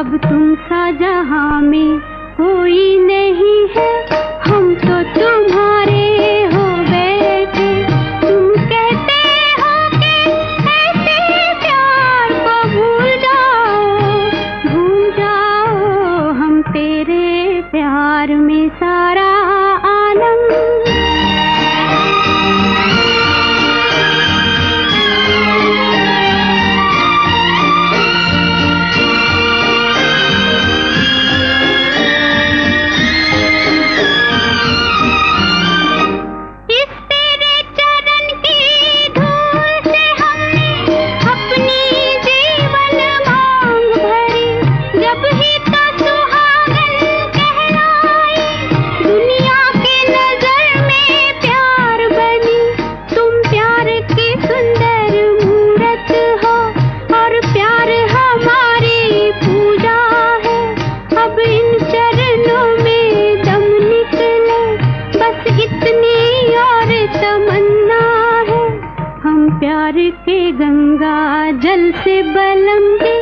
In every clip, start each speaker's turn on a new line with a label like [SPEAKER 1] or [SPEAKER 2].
[SPEAKER 1] अब तुम सा जहाँ में कोई नहीं है। हम तो तुम्हारे हो तुम कहते प्यार जाओ। जाओ हम तेरे प्यार में सारा। गंगा जल से बलम दे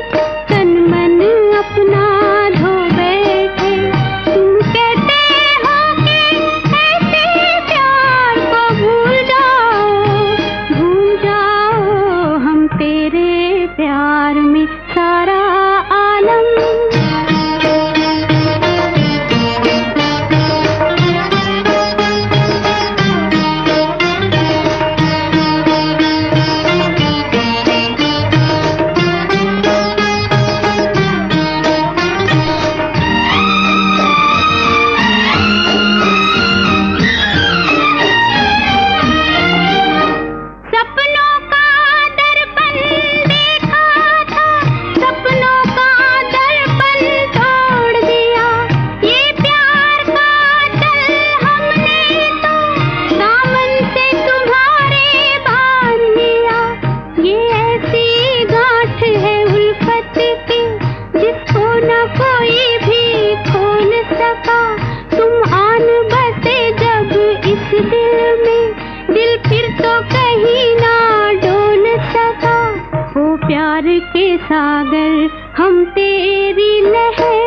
[SPEAKER 1] हम तेरी लहर